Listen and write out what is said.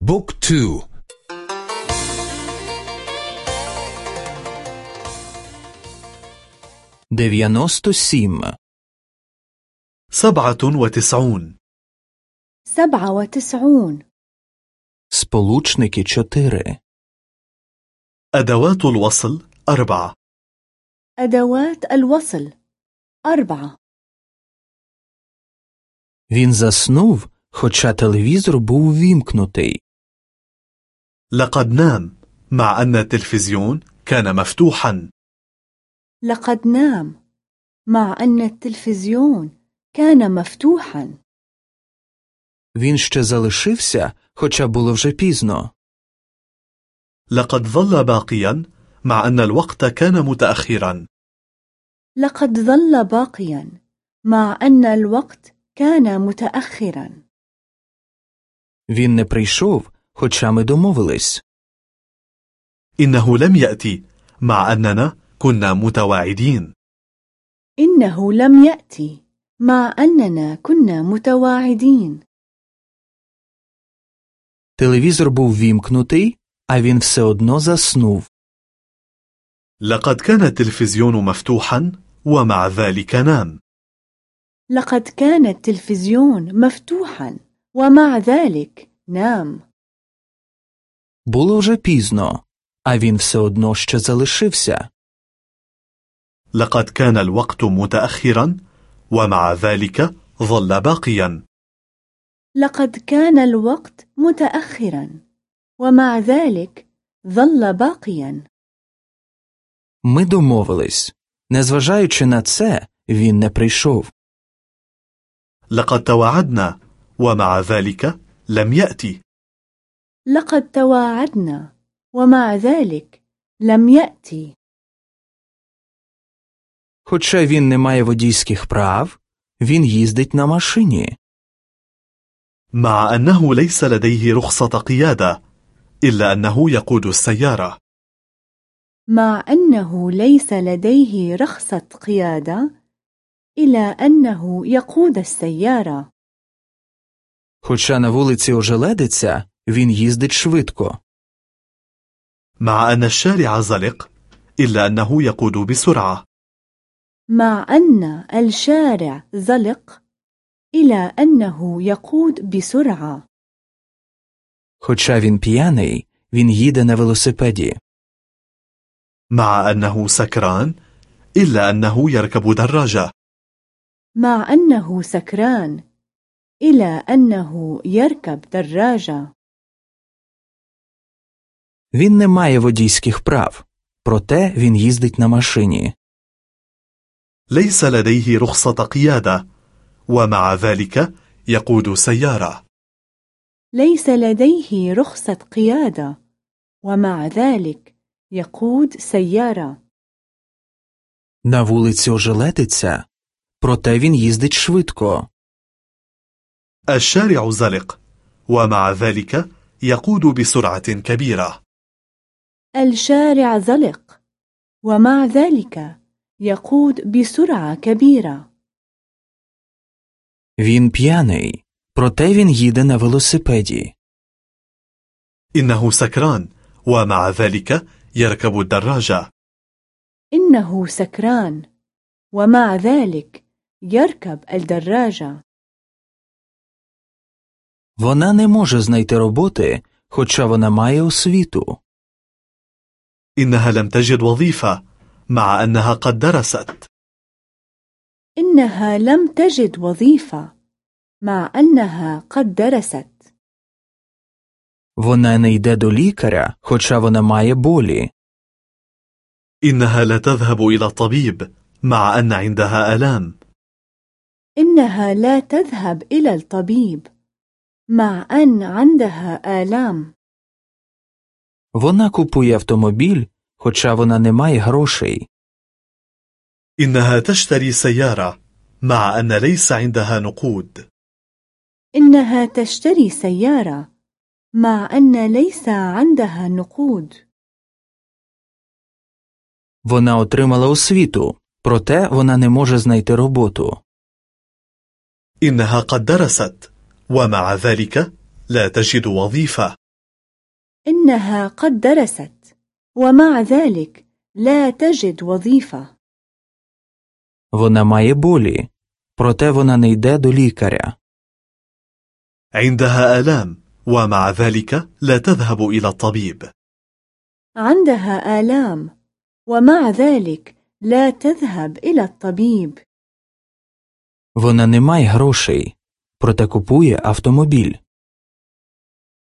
بوك تو дев'яносто сім سبعة وتسعون سبعة وتسعون сполучники чотири أدوات الوصل أربعة أدوات الوصل أربعة Він заснув, хоча телевізор був вімкнутий. لقد نام مع أن التلفزيون كان مفتوحا لقد نام مع أن التلفزيون كان مفتوحا Він ще залишився, хоча було вже пізно. لقد ظل باقيا مع أن الوقت كان متأخرا لقد ظل باقيا مع أن الوقت كان متأخرا Він не прийшов, хоча ми домовились. إنه لم يأتي مع أننا كنا متواعدين إنه لم يأتي مع أننا كنا متواعدين Телевізор був вімкнутий, а він все одно заснув. لقد كان التلفزيون مفتوحا ومع ذلك نام لقد كان التلفزيون مفتوحا ومع ذلك نام Було вже пізно, а він все одно ще залишився. لقد كان الوقت متأخرا ومع ذلك ظل باقيا لقد كان الوقت متأخرا ومع ذلك ظل باقيا Ми домовились. Незважаючи на це, він не прийшов. لقد تواعدنا ومع ذلك لم يأتي لقد تواعدنا ومع ذلك لم يأتي Хоча він не має водійських прав, він їздить на машині. مع أنه ليس لديه رخصة قيادة إلا أنه يقود السيارة مع أنه ليس لديه رخصة قيادة إلى أنه يقود السيارة Хоча на вулиці ожеледиться, він їздить швидко. مع أن الشارع زلق إلا أنه يقود بسرعة مع أن الشارع زلق إلى أنه يقود بسرعة Хоча він п'яний, він їде на велосипеді. مع أنه سكران إلا أنه يركب دراجة مع أنه سكران إلى أنه يركب دراجة Він не має водійських прав, проте він їздить на машині. ليس لديه رخصة قيادة ومع ذلك يقود سيارة ليس لديه رخصة قيادة ومع ذلك يقود سيارة На вулиці ожеледиться, проте він їздить швидко. الشارع زلق ومع ذلك يقود بسرعة كبيرة الشارع زلق ومع ذلك يقود بسرعة كبيرة Він п'яний, проте він їде на велосипеді. إنه سكران ومع ذلك يركب الدراجة إنه سكران ومع ذلك يركب الدراجة Вона не може знайти роботи, хоча вона має освіту. إنها لم تجد وظيفة مع أنها قد درست إنها لم تجد وظيفة مع أنها قد درست Вона не йде до лікаря, хоча вона має болі. إنها لا تذهب إلى الطبيب مع أن عندها آلام إنها لا تذهب إلى الطبيب مع أن عندها آلام Вона купує автомобіль, хоча вона не має грошей. إنها تشتري سيارة مع أن ليس عندها نقود إنها تشتري سيارة مع أن ليس عندها نقود Вона отримала освіту, проте вона не може знайти роботу. إنها قد درست ومع ذلك لا تجد وظيفة إنها قد درست ومع ذلك لا تجد وظيفة Вона має болі, проте вона не йде до лікаря. عندها آلام ومع ذلك لا تذهب إلى الطبيب عندها آلام ومع ذلك لا تذهب إلى الطبيب Вона не має грошей, проте купує автомобіль.